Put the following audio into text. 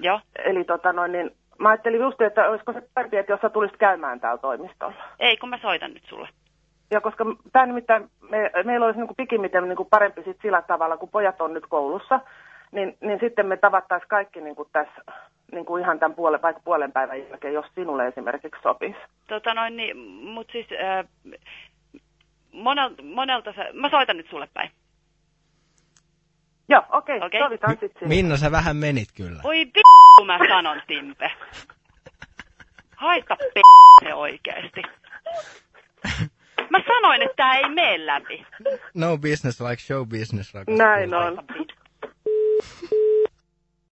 Joo. Eli tota noin, niin mä ajattelin just, että olisiko se parempi, että jos sä tulisit käymään täällä toimistolla. Ei, kun mä soitan nyt sulle. Ja koska tämä nimittäin, me, meillä olisi niin kuin pikimmiten niin kuin parempi sit sillä tavalla, kun pojat on nyt koulussa, niin, niin sitten me tavattaisiin kaikki niin kuin tässä niin kuin ihan tämän puolen, vaikka puolen päivän jälkeen, jos sinulle esimerkiksi sopisi. Tota noin, niin, mut siis äh, monel, monelta sä, mä soitan nyt sulle päin. Joo, okei, okay, Okei. sovitaan sitten sinne. Minna, sä vähän menit kyllä. Voi p***, mä sanon, Timpe. Haista p*** se oikeesti. Mä sanoin, että tää ei mene läpi. No business like show business, rakas. Näin on.